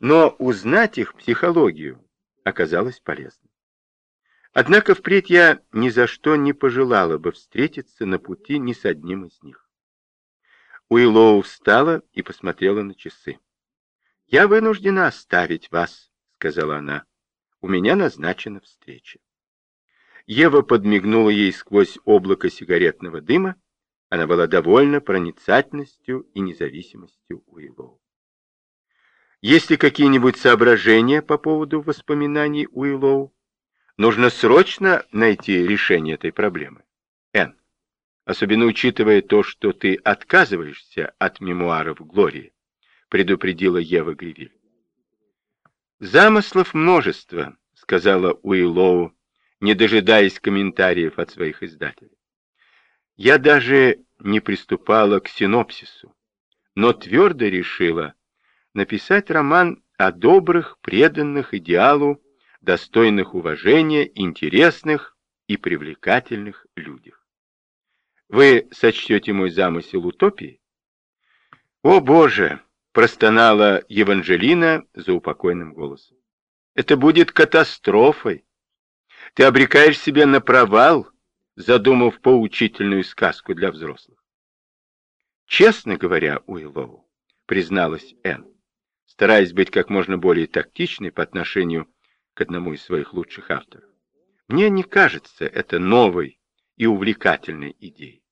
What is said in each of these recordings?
но узнать их психологию оказалось полезным. Однако впредь я ни за что не пожелала бы встретиться на пути ни с одним из них. Уиллоу встала и посмотрела на часы. «Я вынуждена оставить вас», — сказала она. «У меня назначена встреча». Ева подмигнула ей сквозь облако сигаретного дыма. Она была довольна проницательностью и независимостью Уиллоу. Есть ли какие-нибудь соображения по поводу воспоминаний Уиллоу? Нужно срочно найти решение этой проблемы. Н. Особенно учитывая то, что ты отказываешься от мемуаров Глории, предупредила Ева Гривиль. Замыслов множество, сказала Уиллоу, не дожидаясь комментариев от своих издателей. Я даже не приступала к синопсису, но твердо решила написать роман о добрых, преданных идеалу достойных уважения, интересных и привлекательных людях. Вы сочтете мой замысел утопией? О, Боже! простонала Евангелина за упокойным голосом. Это будет катастрофой. Ты обрекаешь себя на провал, задумав поучительную сказку для взрослых. Честно говоря, Уиллоу, призналась Энн, стараясь быть как можно более тактичной по отношению к одному из своих лучших авторов. Мне не кажется это новой и увлекательной идеей.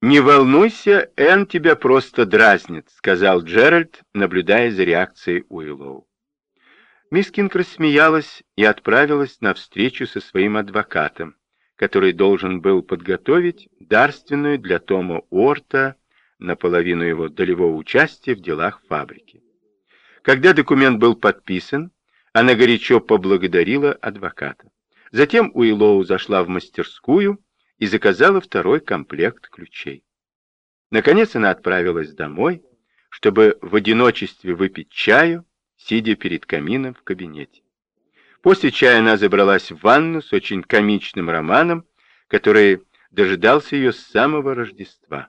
«Не волнуйся, Энн тебя просто дразнит», — сказал Джеральд, наблюдая за реакцией Уиллоу. Мисс Кинг рассмеялась и отправилась на встречу со своим адвокатом, который должен был подготовить дарственную для Тома Уорта наполовину его долевого участия в делах фабрики. Когда документ был подписан, она горячо поблагодарила адвоката. Затем Уиллоу зашла в мастерскую и заказала второй комплект ключей. Наконец она отправилась домой, чтобы в одиночестве выпить чаю, сидя перед камином в кабинете. После чая она забралась в ванну с очень комичным романом, который дожидался ее с самого Рождества.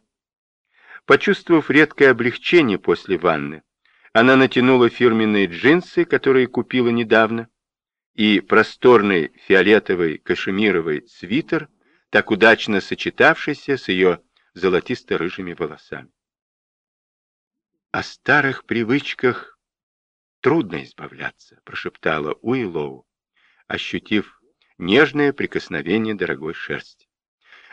Почувствовав редкое облегчение после ванны, она натянула фирменные джинсы, которые купила недавно, и просторный фиолетовый кашемировый свитер, так удачно сочетавшийся с ее золотисто-рыжими волосами. О старых привычках трудно избавляться, прошептала Уиллоу, ощутив нежное прикосновение дорогой шерсти.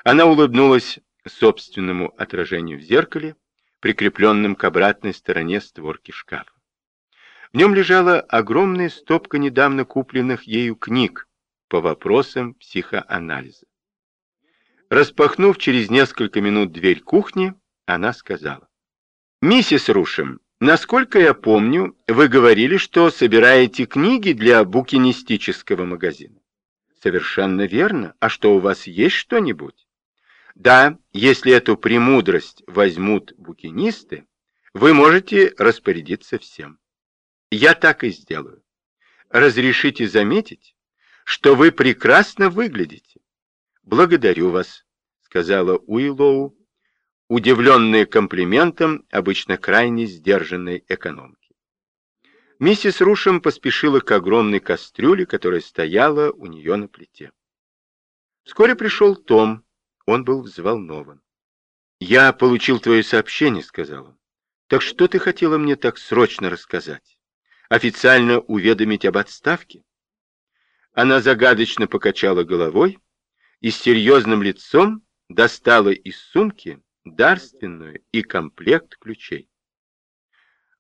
Она улыбнулась собственному отражению в зеркале, прикрепленным к обратной стороне створки шкафа. В нем лежала огромная стопка недавно купленных ею книг по вопросам психоанализа. Распахнув через несколько минут дверь кухни, она сказала. «Миссис Рушем, насколько я помню, вы говорили, что собираете книги для букинистического магазина». «Совершенно верно. А что, у вас есть что-нибудь?» Да, если эту премудрость возьмут букинисты, вы можете распорядиться всем. Я так и сделаю. Разрешите заметить, что вы прекрасно выглядите. Благодарю вас, сказала Уиллоу, удивленная комплиментом обычно крайне сдержанной экономки. Миссис Рушем поспешила к огромной кастрюле, которая стояла у нее на плите. Вскоре пришел Том, он был взволнован. «Я получил твое сообщение», — сказал он. «Так что ты хотела мне так срочно рассказать? Официально уведомить об отставке?» Она загадочно покачала головой и с серьезным лицом достала из сумки дарственную и комплект ключей.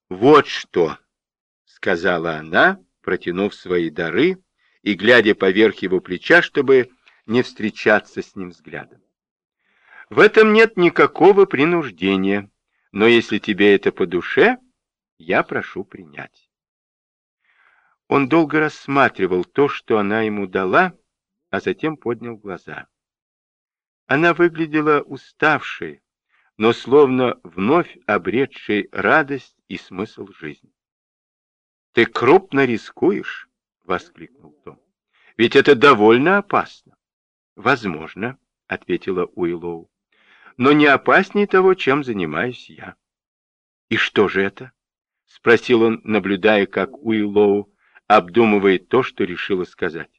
«Вот что!» — сказала она, протянув свои дары и глядя поверх его плеча, чтобы не встречаться с ним взглядом. В этом нет никакого принуждения, но если тебе это по душе, я прошу принять. Он долго рассматривал то, что она ему дала, а затем поднял глаза. Она выглядела уставшей, но словно вновь обретшей радость и смысл жизни. «Ты крупно рискуешь?» — воскликнул Том. «Ведь это довольно опасно». «Возможно», — ответила Уиллоу но не опаснее того, чем занимаюсь я. «И что же это?» — спросил он, наблюдая, как Уиллоу обдумывает то, что решила сказать.